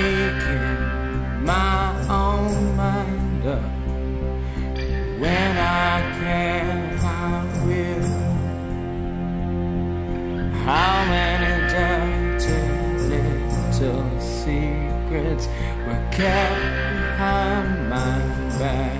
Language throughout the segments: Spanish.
making my own mind up. When I can, I will. How many dirty little secrets were kept behind my back?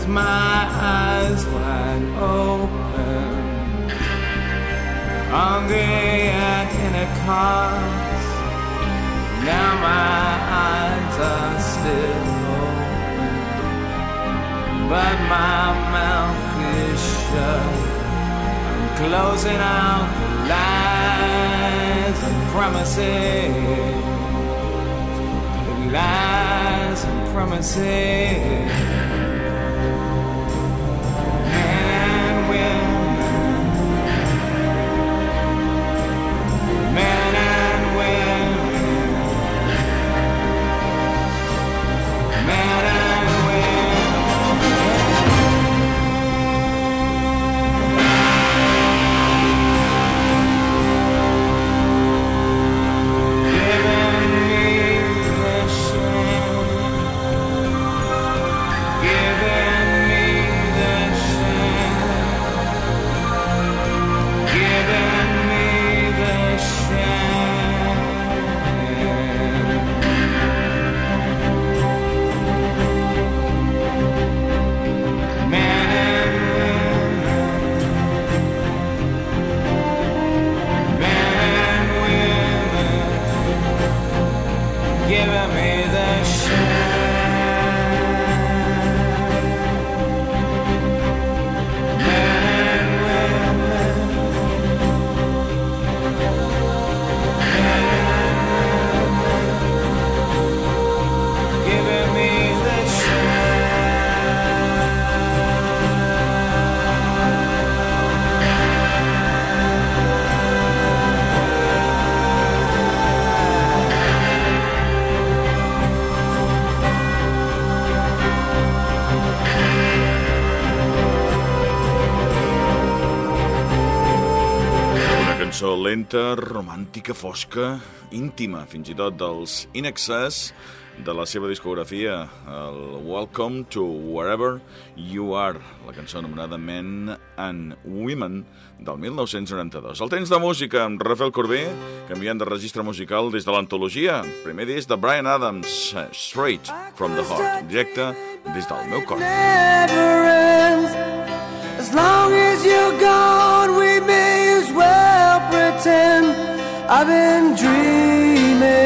With my eyes wide open. Hungry at Pentecost. Now my eyes are still open, but my mouth is shut. I'm closing out the lies and promises, the lies and promises thank you Lenta, romàntica, fosca, íntima, fins i tot dels In Excess, de la seva discografia, el Welcome to Wherever You Are, la cançó anomenada Men and Women del 1992. El temps de música amb Rafael Corbé, canviant de registre musical des de l'antologia. Primer disc de Brian Adams, Straight from the Heart, directe des del meu cor. As long as you're gone, we may pretend I've been dreaming.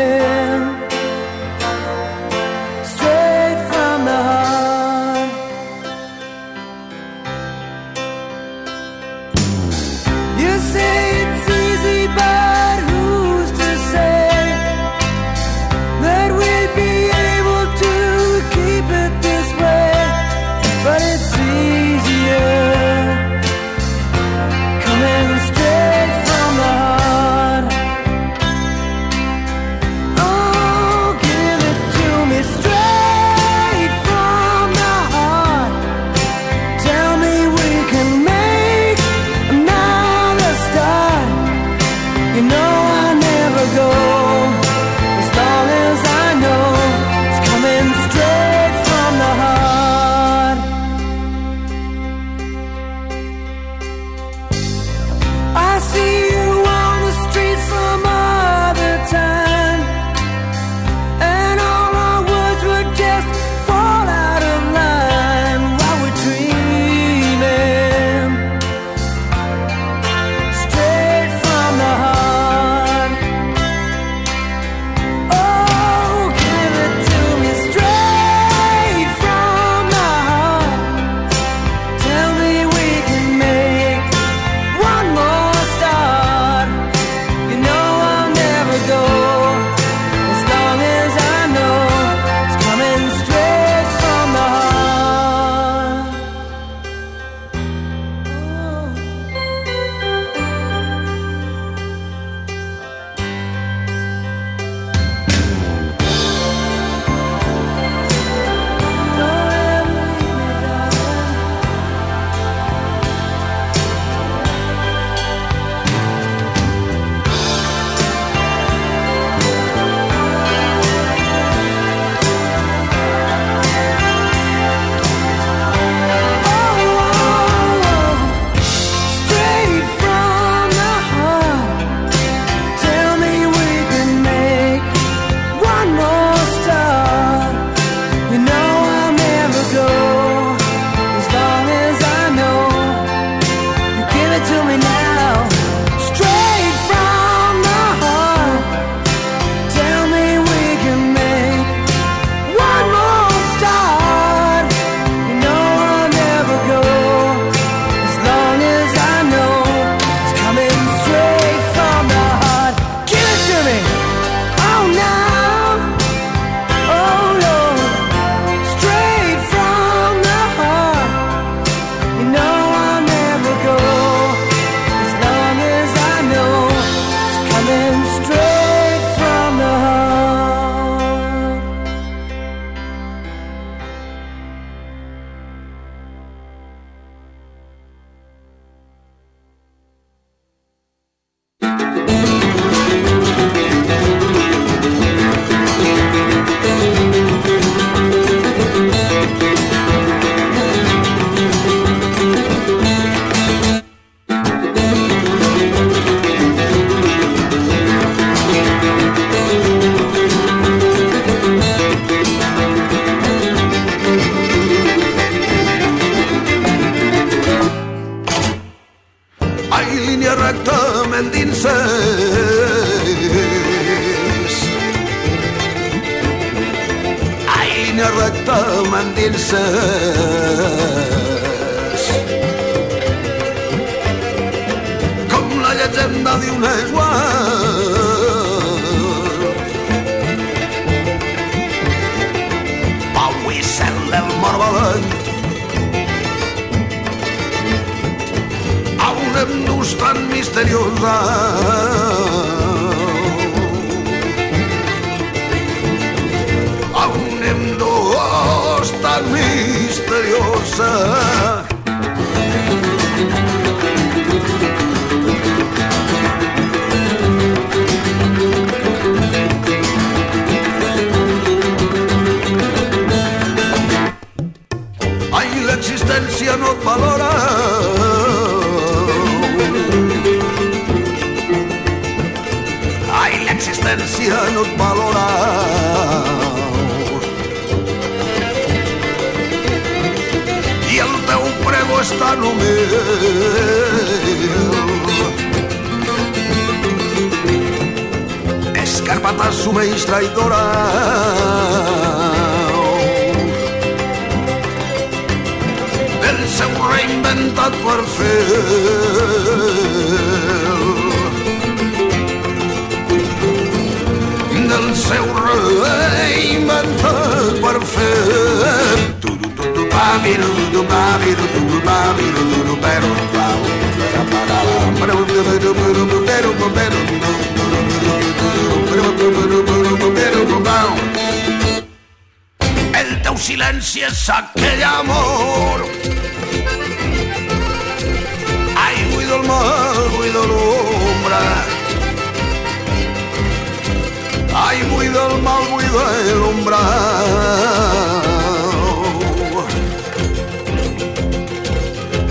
a un embús tan misteriosa. A un embús tan misteriosa. L'existència no et valora. I el teu prego està només Escarpata sumeix traïdora del seu reinventat per fer seu reinventat per fer. El teu silenci és aquell amor. Ai, vull del mar, de l'ombra Ay, buida el mal, buida el umbral.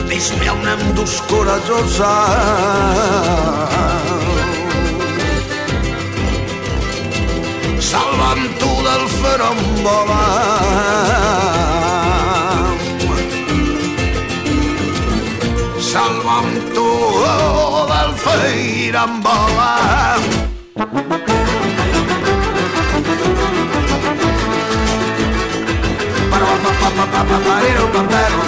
Disme a un ambdús corajosa. Ah. salvant tu del ferombola. volant. Salva'm tu del ferombola. papapapapapareiro papero.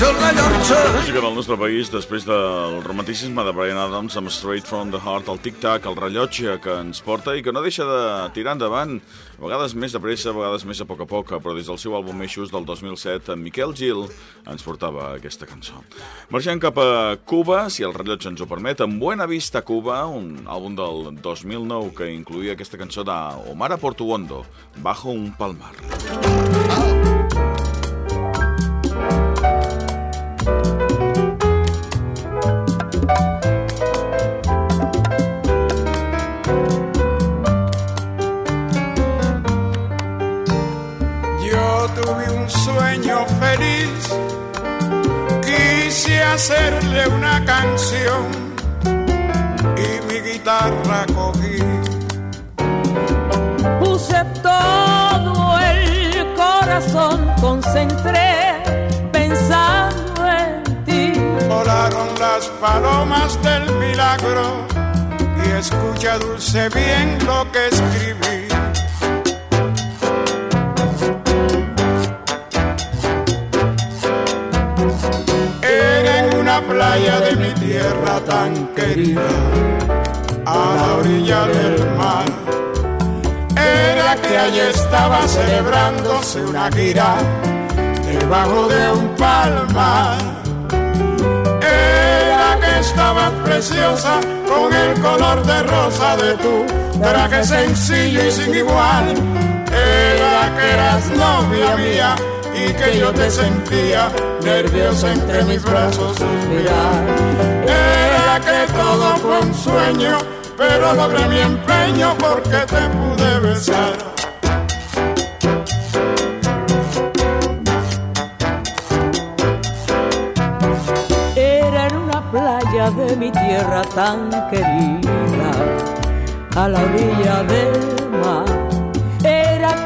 És el rellotge. música del nostre país després del romanticisme de Brian Adams amb Straight from the Heart, el tic-tac, el rellotge que ens porta i que no deixa de tirar endavant, a vegades més de pressa, a vegades més a poc a poc, però des del seu àlbum Eixos del 2007, en Miquel Gil ens portava aquesta cançó. Marxem cap a Cuba, si el rellotge ens ho permet, amb Buena Vista Cuba, un àlbum del 2009 que incluïa aquesta cançó d'Omar Portuondo, Bajo un palmar. Yo tuve un sueño feliz, quise hacerle una canción y mi guitarra cogí. Puse todo el corazón, concentré pensando en ti. Volaron las palomas del milagro y escucha dulce bien lo que escribí. Playa de mi tierra tan querida, a la orilla del mar. Era que allí estaba celebrándose una gira debajo de un palmar. estabas preciosa con el color de rosa de tu traje sencillo y sin igual. Era que eras novia mía y que yo te sentía nerviosa entre mis brazos suspirar. Era que todo fue un sueño, pero logré mi empeño porque te pude besar. Era en una playa de mi tierra tan querida, a la orilla del mar.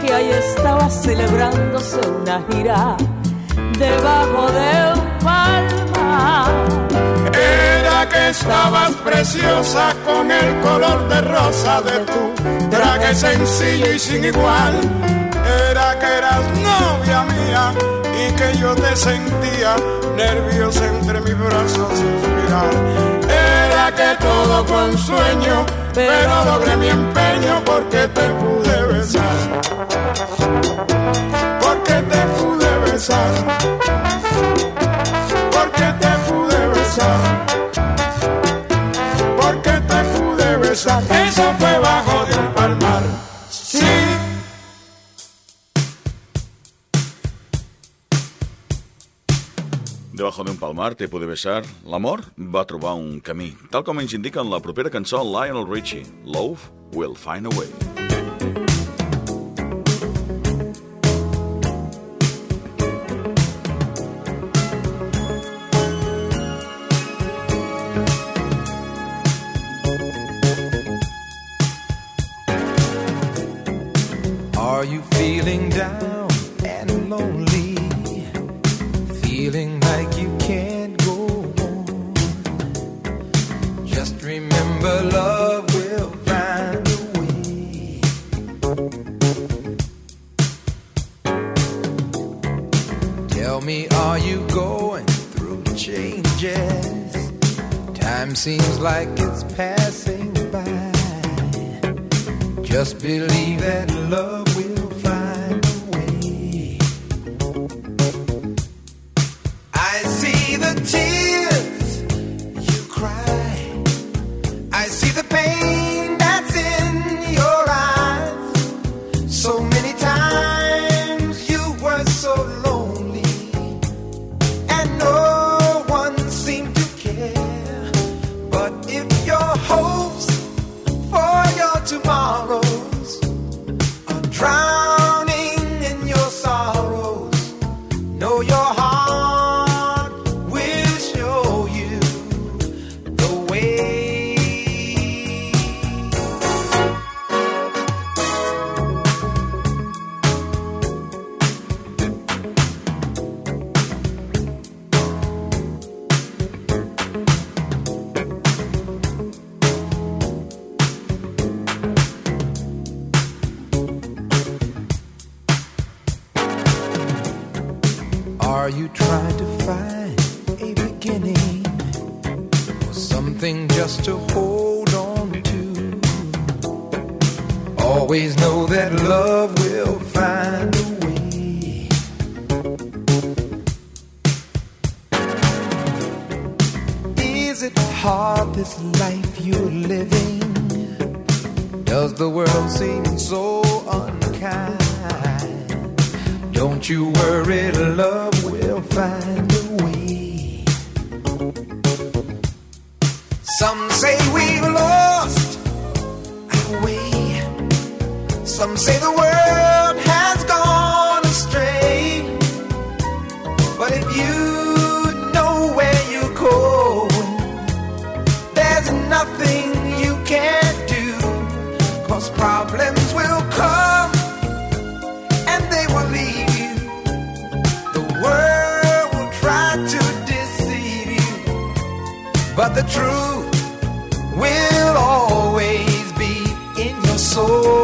Que ahí estaba celebrándose una gira debajo de un palmar. Era que estabas preciosa con el color de rosa de tu traje sencillo y sin igual. Era que eras novia mía y que yo te sentía nerviosa entre mis brazos suspirar. Era que todo un sueño, pero logré mi empeño porque te pude besar. Porque te pude besar. Porque te pude besar. Porque te pude besar. Eso fue bajo Debajo d'un palmar te pude besar, l'amor va trobar un camí, tal com ens indica en la propera cançó Lionel Richie, Love Will Find a Way. Remember love will find a way. Tell me, are you going through changes? Time seems like it's passing by. Just believe that love Some say the world has gone astray. But if you know where you're going, there's nothing you can't do. Cause problems will come and they will leave you. The world will try to deceive you, but the truth will always be in your soul.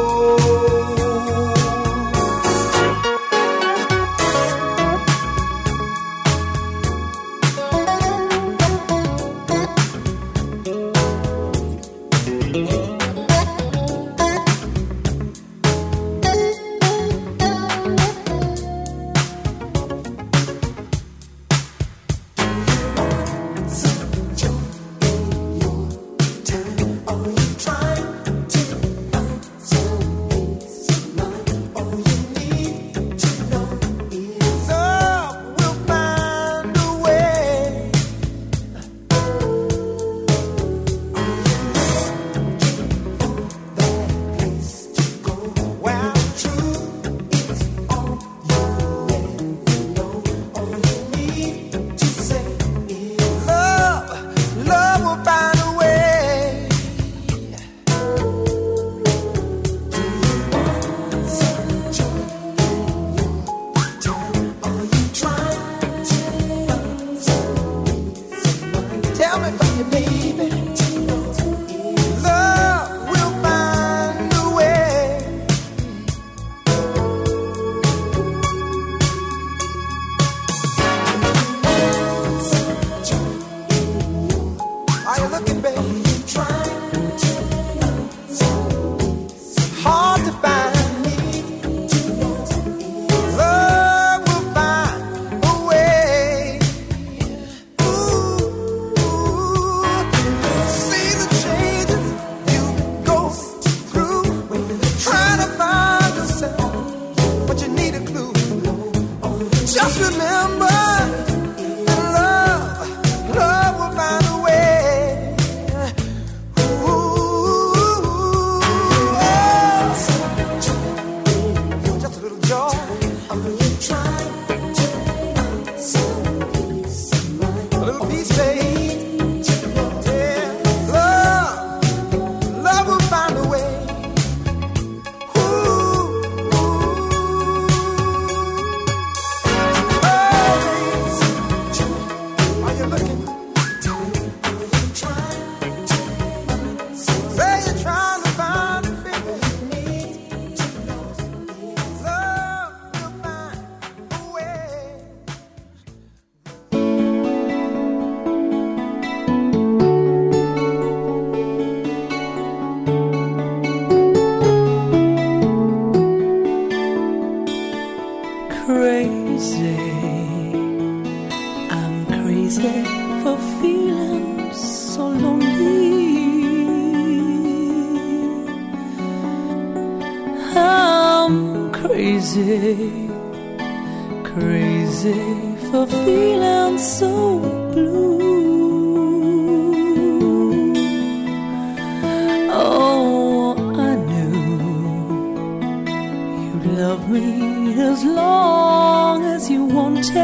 Love me as long as you wanted.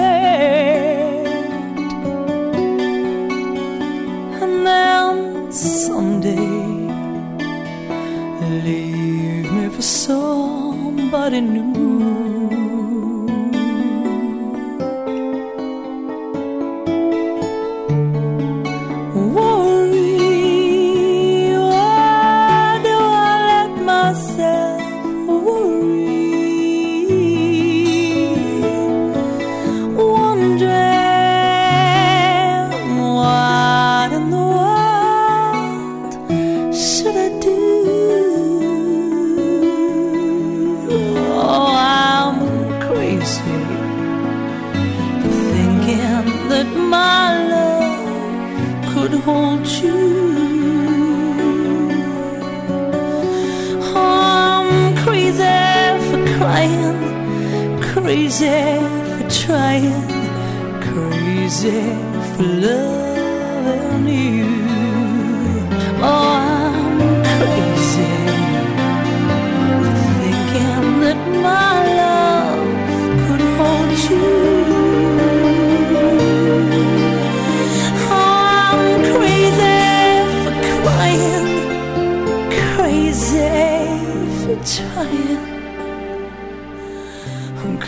And then someday leave me for somebody new. For crazy for trying, crazy for loving you. Oh, I'm crazy for thinking that my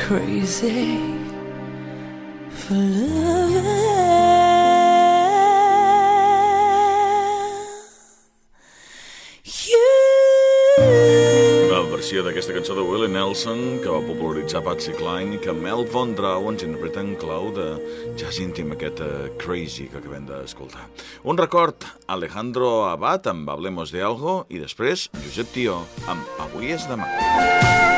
crazy for you. La versió d'aquesta cançó de Willie Nelson que va popularitzar Patsy Cline que Mel Von Draw ens interpreta en clau de jazz íntim, aquest uh, Crazy que acabem d'escoltar. Un record, Alejandro Abad amb Hablemos de Algo i després Josep Tió amb Avui és demà. ¿No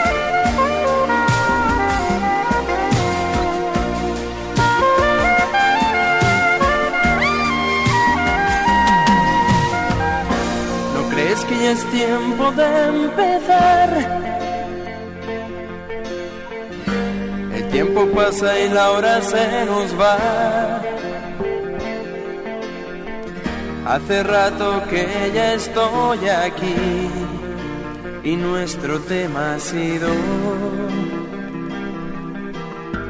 es tiempo de empezar? El tiempo pasa y la hora se nos va. Hace rato que ya estoy aquí y nuestro tema ha sido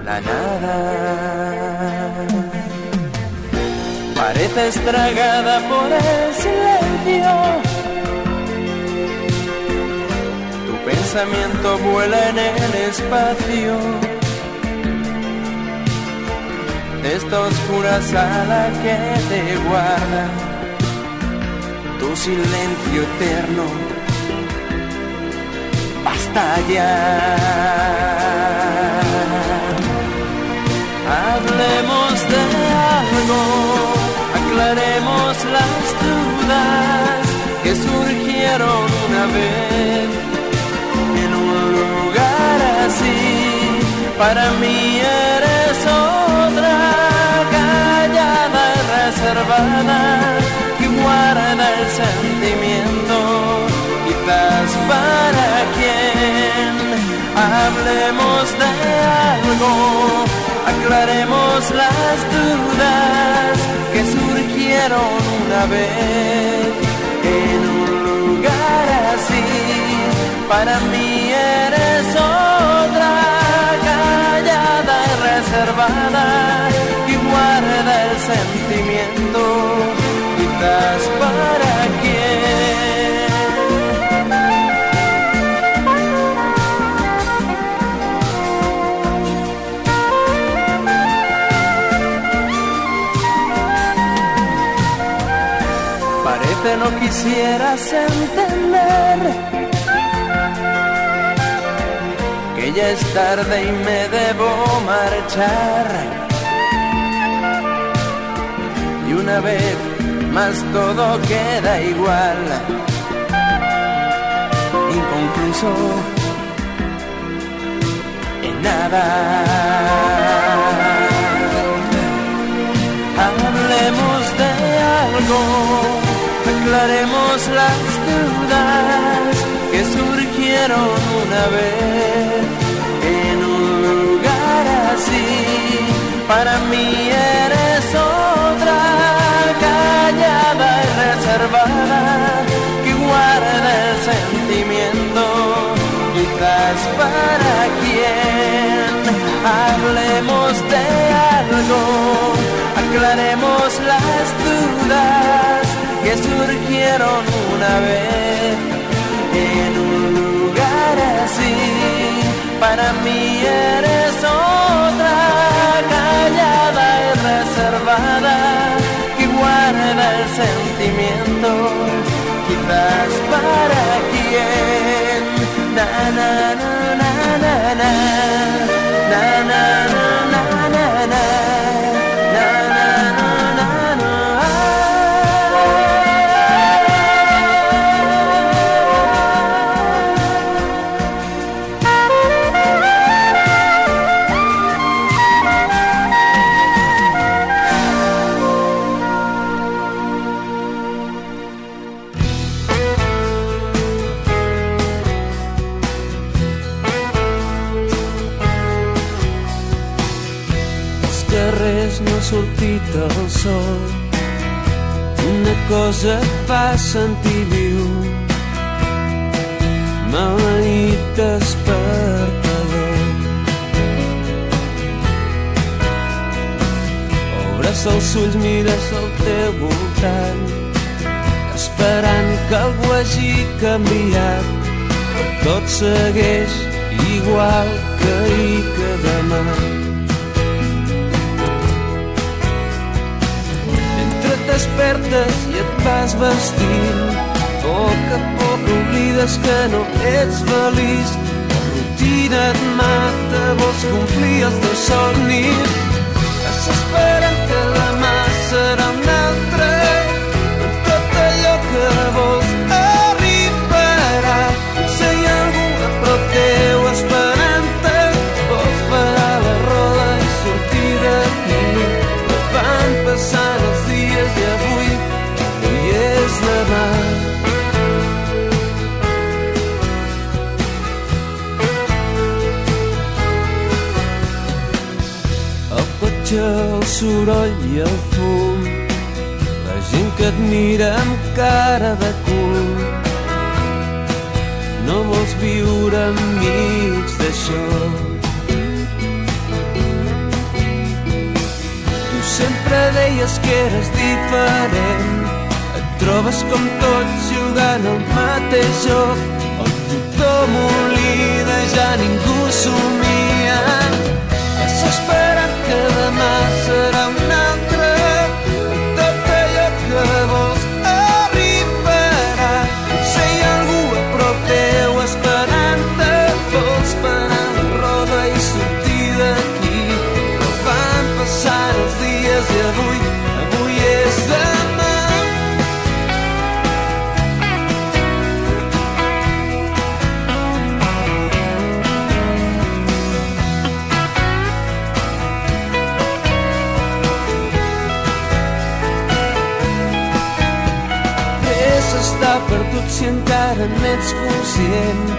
la nada. Parece estragada por el silencio. Pensamiento vuela en el espacio. Esta oscura sala que te guarda tu silencio eterno. Basta ya. Para mí eres otra callada reservada que guarda el sentimiento, quizás para quien hablemos de algo, aclaremos las dudas que surgieron una vez en un lugar así. Para mí que guarda el sentimiento, quizás para quien. Parece no quisieras entender ya es tarde y me debo marchar. Y una vez más todo queda igual, inconcluso en nada. Hablemos de algo, aclaremos las dudas que surgieron una vez Para mí eres otra callada y reservada que guarda el sentimiento, quizás para quien hablemos de algo aclaremos las dudas que surgieron una vez reservada que guarda el sentimiento, quizás para quien. Na na na na na na na na na na sortit el sol. Una cosa et fa sentir viu. Maleït despertador obres els ulls, mires al teu voltant esperant que algú hagi canviat. Tot segueix igual que ahir que demà despertes i et vas vestint. A poc a poc oblides que no ets feliç. La rutina et mata vols complir els teus somnis. Desesperant soroll i el fum. La gent que et mira amb cara de cul. No vols viure enmig d'això. Tu sempre deies que eres diferent. Et trobes com tots jugant al mateix joc. On tothom oblida ja encara n'ets conscient.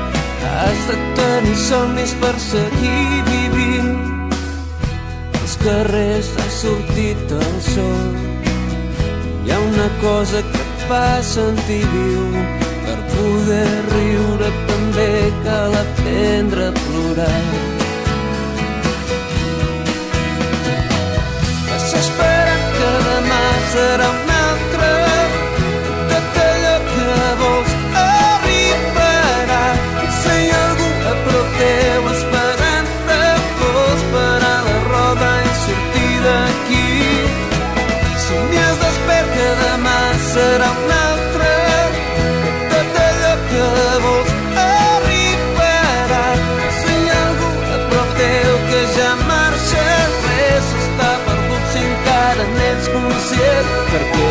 Has de tenir somnis per seguir vivint. Als carrers ha sortit el sol. Hi ha una cosa que et fa sentir viu. Per poder riure també cal aprendre a plorar. Ja